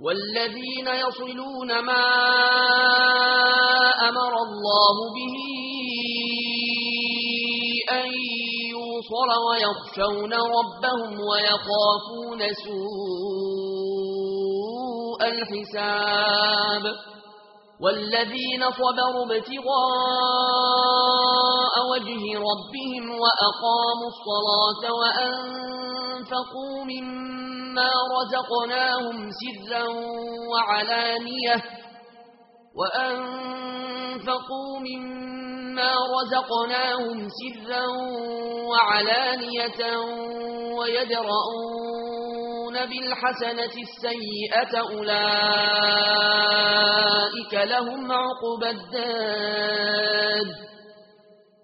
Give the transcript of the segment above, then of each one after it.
والذين يصلون ما أمر الله به أن يوصل ويخشون ربهم ويقافون سوء الحساب والذين صبروا ابتغاء وجه ربهم وأقاموا الصلاة وأنفقوا مما رزقناهم سرا وعلانية وأنفقوا مما رزقناهم سرا وعلانية ويدرؤون بالحسنة السيئة أولئك لهم عقب الدار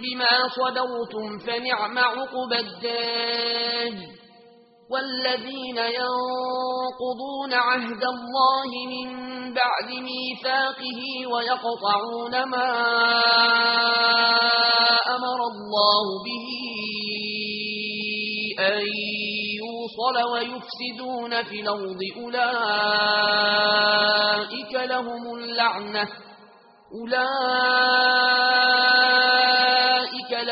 بما صدرتم فنعم عقب الدار. والذين ينقضون عهد الله من بعد ميثاقه ويقطعون ما أمر الله به أن يوصل ويفسدون في الأرض. أولئك لهم اللعنة. أولئك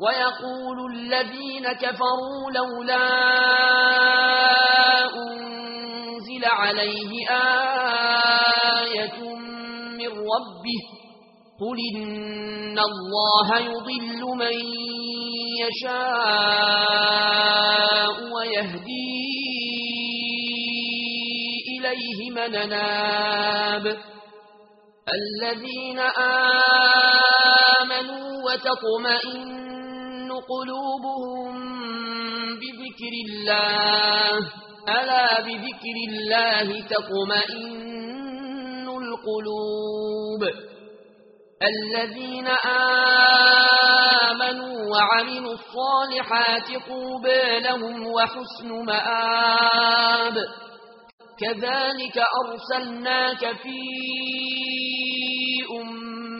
ويقول الذين كفروا لولا أنزل عليه آية من ربه قل إن الله يضل من يشاء ويهدي إليه من ناب الذين آمنوا وتطمئن قلوبهم بذكر الله ألا بذكر الله تقمئن القلوب؟ الذين آمنوا وعملوا الصالحات قوبا لهم وحسن مآب. كذلك أرسلناك في أمنا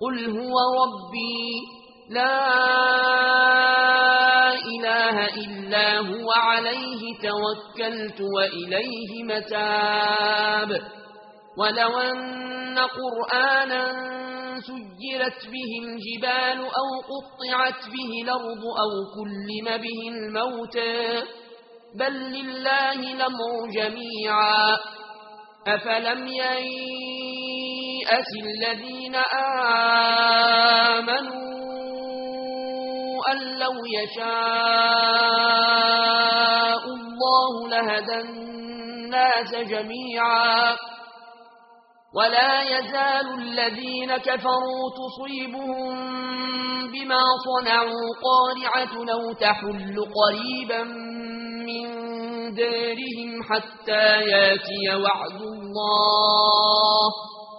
قل هو ربي لا إله إلا هو عليه توكلت وإليه متاب ولو أن قرآنا سجرت به الجبال أو قطعت به الأرض أو كلم به الموتى بل لله لمر جميعا أفلم ينفع مئة الذين آمنوا أن لو يشاء الله لهدى الناس جميعا ولا يزال الذين كفروا تصيبهم بما صنعوا قارعة لو تحل قريبا من دارهم حتى يأتي وعد الله